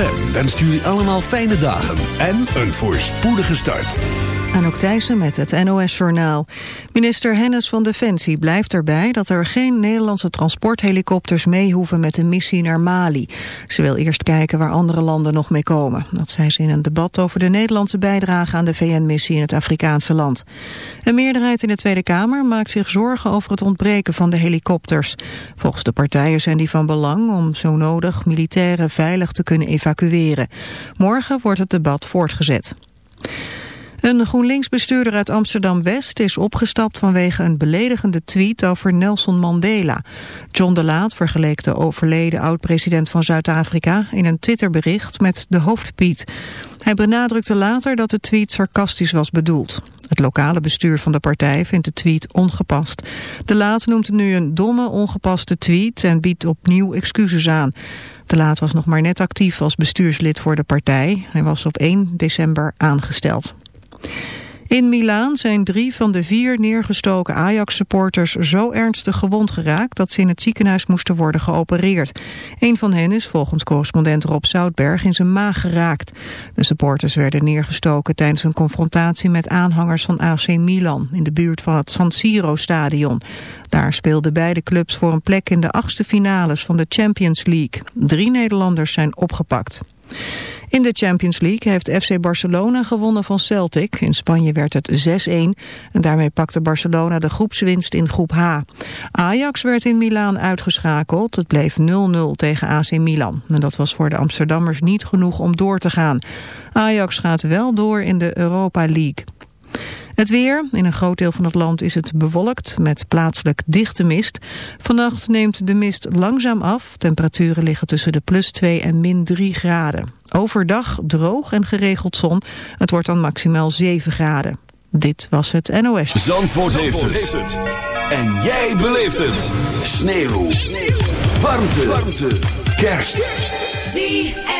ZFM wenst jullie allemaal fijne dagen en een voorspoedige start. Anouk Thijssen met het NOS-journaal. Minister Hennis van Defensie blijft erbij dat er geen Nederlandse transporthelikopters mee hoeven met de missie naar Mali. Ze wil eerst kijken waar andere landen nog mee komen. Dat zei ze in een debat over de Nederlandse bijdrage aan de VN-missie in het Afrikaanse land. Een meerderheid in de Tweede Kamer maakt zich zorgen over het ontbreken van de helikopters. Volgens de partijen zijn die van belang om zo nodig militairen veilig te kunnen evacueren. Morgen wordt het debat voortgezet. Een GroenLinks-bestuurder uit Amsterdam-West is opgestapt vanwege een beledigende tweet over Nelson Mandela. John de Laat vergeleek de overleden oud-president van Zuid-Afrika in een Twitterbericht met de hoofdpiet. Hij benadrukte later dat de tweet sarcastisch was bedoeld. Het lokale bestuur van de partij vindt de tweet ongepast. De Laat noemt het nu een domme, ongepaste tweet en biedt opnieuw excuses aan. De Laat was nog maar net actief als bestuurslid voor de partij. Hij was op 1 december aangesteld. In Milaan zijn drie van de vier neergestoken Ajax-supporters zo ernstig gewond geraakt dat ze in het ziekenhuis moesten worden geopereerd. Een van hen is volgens correspondent Rob Zoutberg in zijn maag geraakt. De supporters werden neergestoken tijdens een confrontatie met aanhangers van AC Milan in de buurt van het San Siro-stadion. Daar speelden beide clubs voor een plek in de achtste finales van de Champions League. Drie Nederlanders zijn opgepakt. In de Champions League heeft FC Barcelona gewonnen van Celtic. In Spanje werd het 6-1 en daarmee pakte Barcelona de groepswinst in groep H. Ajax werd in Milaan uitgeschakeld. Het bleef 0-0 tegen AC Milan. En dat was voor de Amsterdammers niet genoeg om door te gaan. Ajax gaat wel door in de Europa League. Het weer. In een groot deel van het land is het bewolkt met plaatselijk dichte mist. Vannacht neemt de mist langzaam af. Temperaturen liggen tussen de plus 2 en min 3 graden. Overdag droog en geregeld zon. Het wordt dan maximaal 7 graden. Dit was het NOS. Zandvoort, heeft, het. En jij beleeft het. Sneeuw. Sneeuw. Warmte. Warmte. Kerst. ZFM.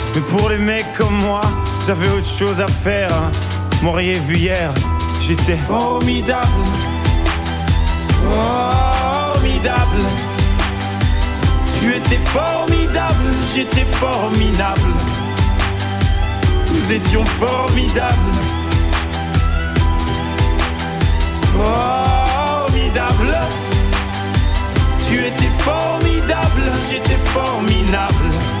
Mais pour les mecs comme moi, avez autre chose à faire. Hein. M'auriez vu hier, j'étais formidable, formidable. Tu étais formidable, j'étais formidable. Nous étions formidables. Formidable. Tu étais formidable, j'étais formidable.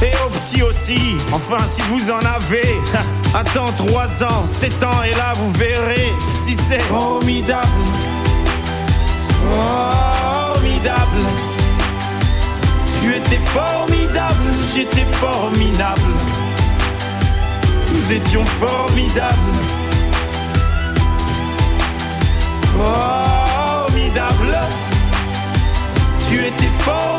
Et au petit aussi, enfin si vous en avez. Attends 3 ans, 7 ans, et là vous verrez si c'est formidable. Formidable. Tu étais formidable, j'étais formidable. Nous étions formidables. Formidable. Tu étais formidable.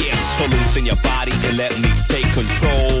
Loosen your body and let me take control.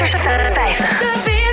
tussen 50.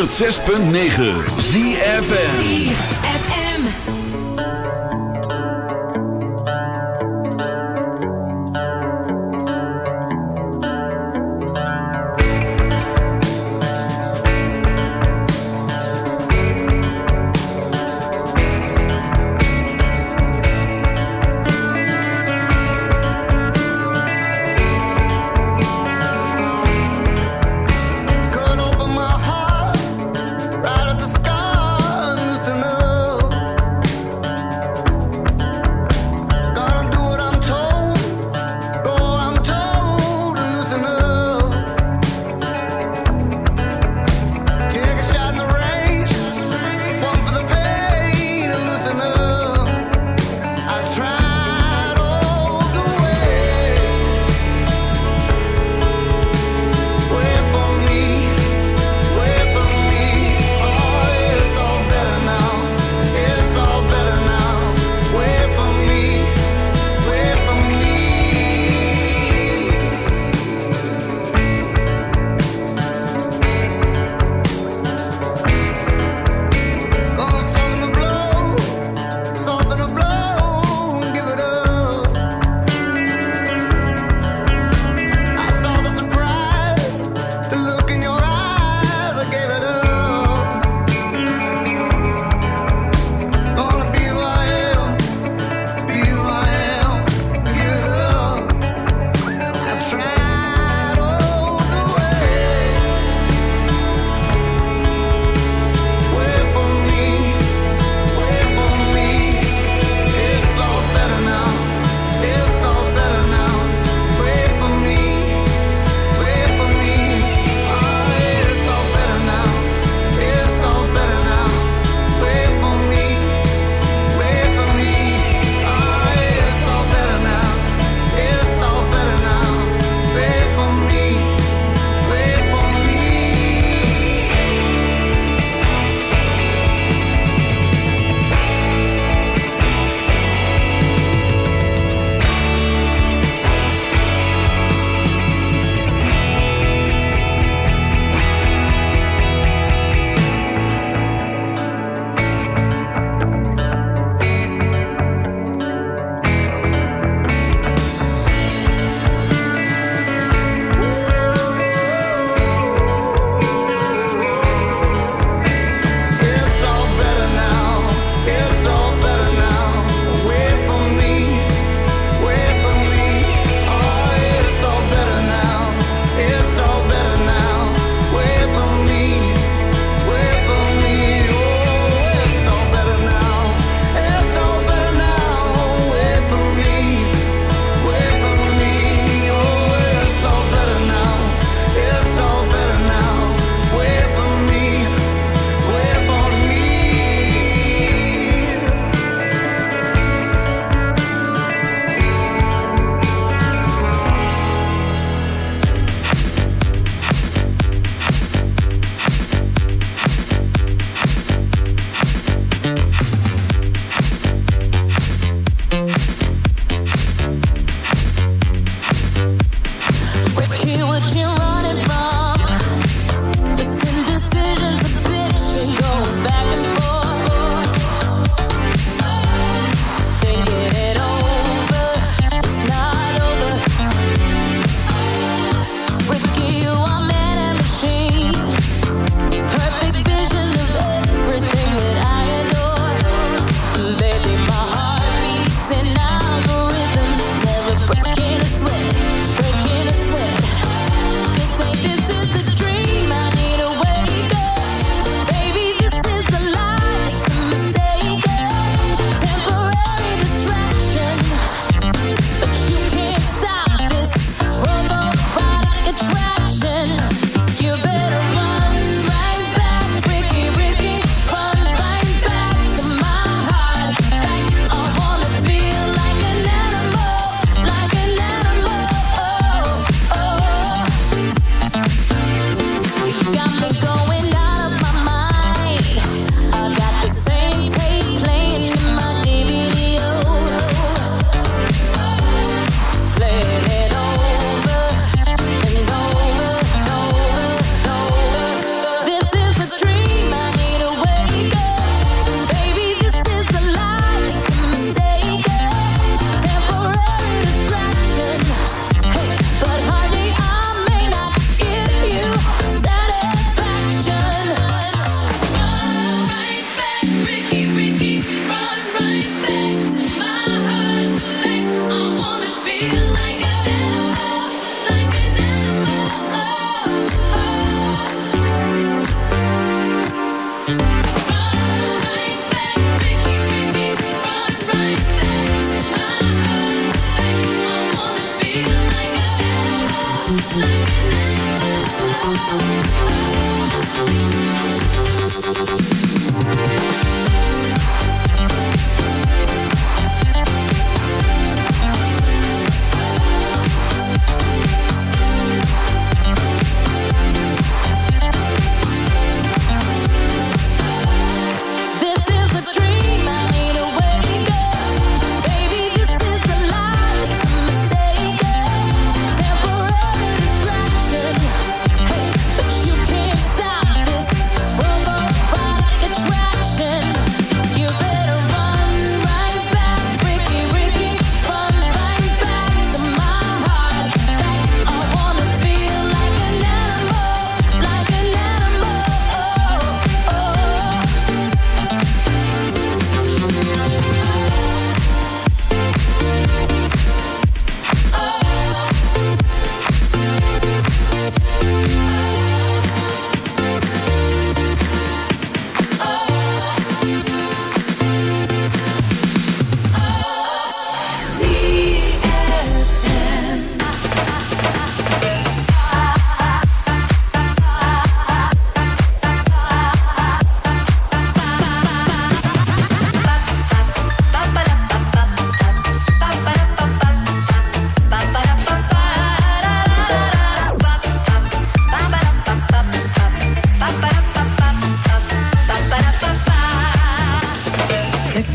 106.9 ZFN